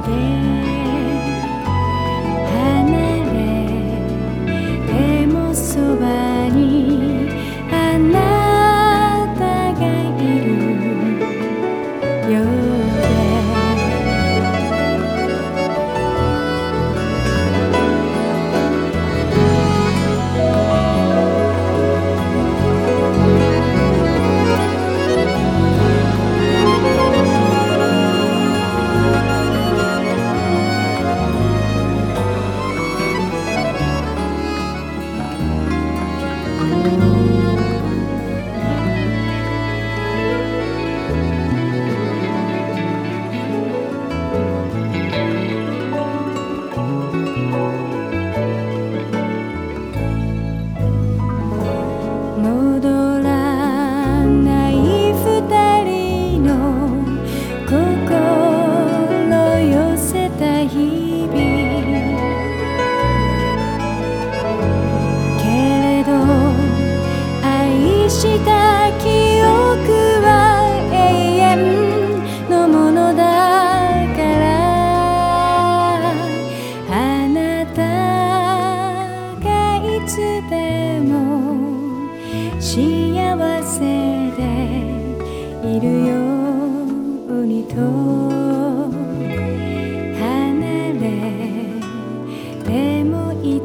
again.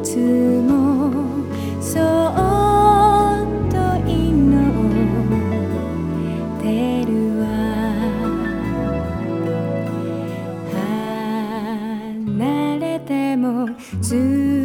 つもそっと祈ってるわ。離れてもずっと